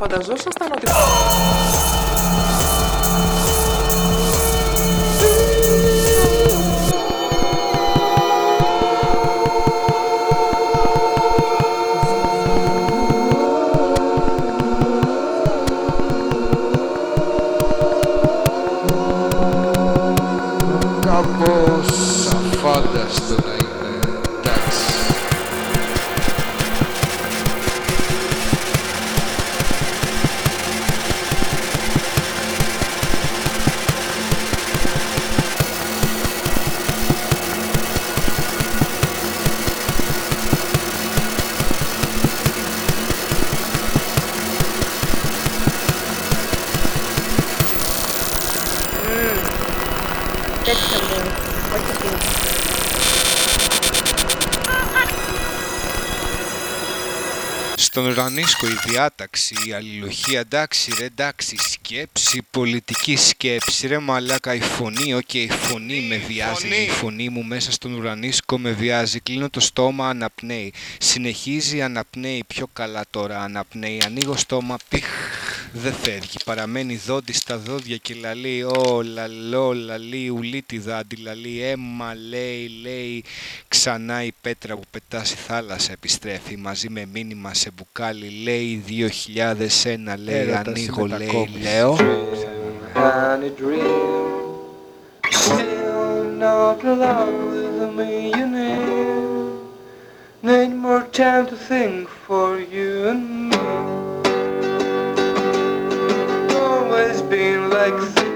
φανταζόσασταν ότι... Κάπως αφάνταστο να είναι Τέτοια μου, όχι αυτή. Στον ουρανίσκο η διάταξη, η αλληλουχία, εντάξει ρε εντάξει, σκέψη, πολιτική σκέψη, ρε μαλάκα η φωνή, οκ η φωνή με βιάζει, η φωνή μου μέσα στον ουρανίσκο με βιάζει, κλείνω το στόμα αναπνέει, συνεχίζει αναπνέει, πιο καλά τώρα αναπνέει, ανοίγω στόμα, πιχ, δεν φεύγει, παραμένει δόντι στα δόντια και λαλεί, ω λαλό, λαλεί, ουλή τη δάντη, λαλεί, αίμα, λέει, λέει, ξανά η πέτρα που πετάς στη θάλασσα επιστρέφει μαζί με μήνυμα σε μπουκάλι, λέει 2001, λέει, Έρωτας ανοίγω, η λέει, μετακόμιση. λέω. Honey dream Still not alone with a millionaire Need more time to think for you and me Bugs.